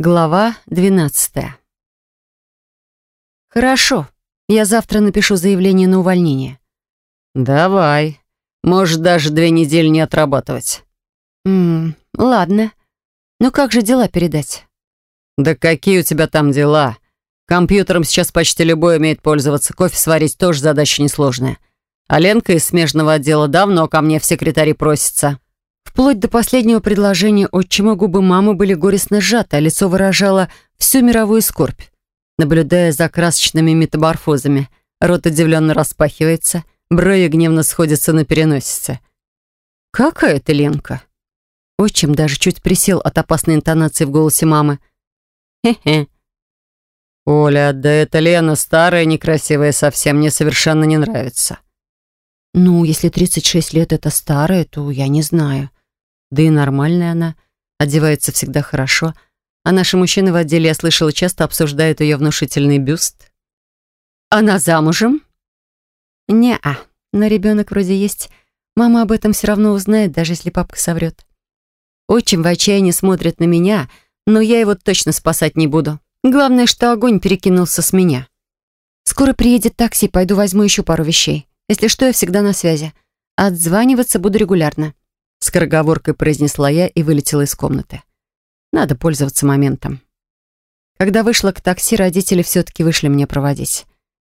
Глава 12. Хорошо. Я завтра напишу заявление на увольнение. Давай. Можешь даже две недели не отрабатывать. Ммм, ладно. Но как же дела передать? Да какие у тебя там дела? Компьютером сейчас почти любой умеет пользоваться. Кофе сварить тоже задача несложная. А Ленка из смежного отдела давно ко мне в секретари просится. Вплоть до последнего предложения отчима губы мамы были горестно сжаты, а лицо выражало всю мировую скорбь. Наблюдая за красочными метаморфозами, рот удивленно распахивается, брови гневно сходятся на переносице. «Какая ты, Ленка?» Отчим даже чуть присел от опасной интонации в голосе мамы. «Хе-хе». «Оля, да эта Лена старая, некрасивая, совсем мне совершенно не нравится». «Ну, если 36 лет это старая, то я не знаю. Да и нормальная она, одевается всегда хорошо. А наши мужчины в отделе, я слышала, часто обсуждают ее внушительный бюст. Она замужем? Не-а, но ребенок вроде есть. Мама об этом все равно узнает, даже если папка соврет. Очень в отчаянии смотрит на меня, но я его точно спасать не буду. Главное, что огонь перекинулся с меня. Скоро приедет такси, пойду возьму еще пару вещей. Если что, я всегда на связи. Отзваниваться буду регулярно. Скороговоркой произнесла я и вылетела из комнаты. Надо пользоваться моментом. Когда вышла к такси, родители все-таки вышли мне проводить.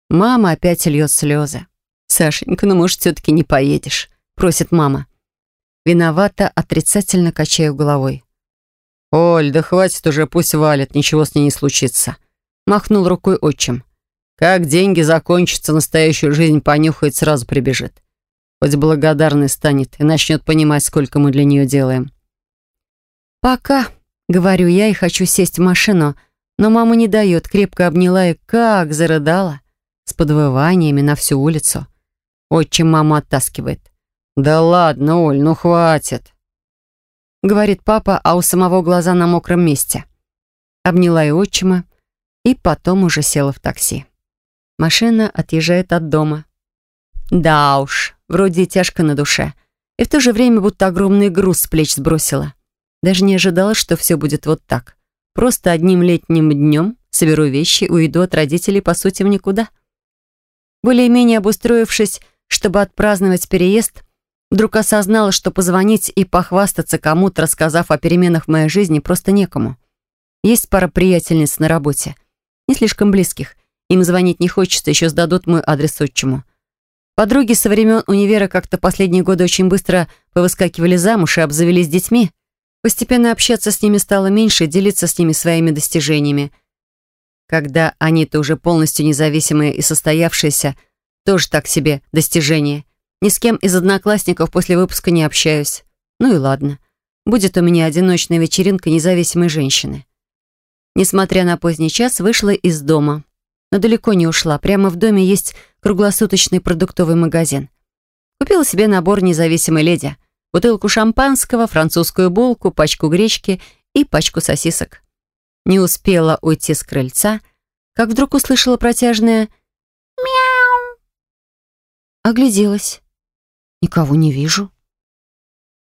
Мама опять льет слезы. «Сашенька, ну, может, все-таки не поедешь?» Просит мама. Виновата, отрицательно качаю головой. «Оль, да хватит уже, пусть валит, ничего с ней не случится». Махнул рукой отчим. «Как деньги закончатся, настоящую жизнь понюхает, сразу прибежит. Хоть благодарной станет и начнет понимать, сколько мы для нее делаем. «Пока», — говорю я и хочу сесть в машину, но мама не дает, крепко обняла и как зарыдала, с подвываниями на всю улицу. Отчим маму оттаскивает. «Да ладно, Оль, ну хватит», — говорит папа, а у самого глаза на мокром месте. Обняла и отчима, и потом уже села в такси. Машина отъезжает от дома. Да уж, вроде и тяжко на душе. И в то же время будто огромный груз с плеч сбросила. Даже не ожидала, что все будет вот так. Просто одним летним днем соберу вещи, уйду от родителей, по сути, в никуда. Более-менее обустроившись, чтобы отпраздновать переезд, вдруг осознала, что позвонить и похвастаться кому-то, рассказав о переменах в моей жизни, просто некому. Есть пара приятельниц на работе. Не слишком близких. Им звонить не хочется, еще сдадут мой адрес отчиму. Подруги со времен универа как-то последние годы очень быстро повыскакивали замуж и обзавелись детьми. Постепенно общаться с ними стало меньше, делиться с ними своими достижениями. Когда они-то уже полностью независимые и состоявшиеся, тоже так себе достижение. Ни с кем из одноклассников после выпуска не общаюсь. Ну и ладно. Будет у меня одиночная вечеринка независимой женщины. Несмотря на поздний час, вышла из дома. Но далеко не ушла. Прямо в доме есть круглосуточный продуктовый магазин. Купила себе набор независимой леди, бутылку шампанского, французскую булку, пачку гречки и пачку сосисок. Не успела уйти с крыльца, как вдруг услышала протяжное «мяу». Огляделась. Никого не вижу.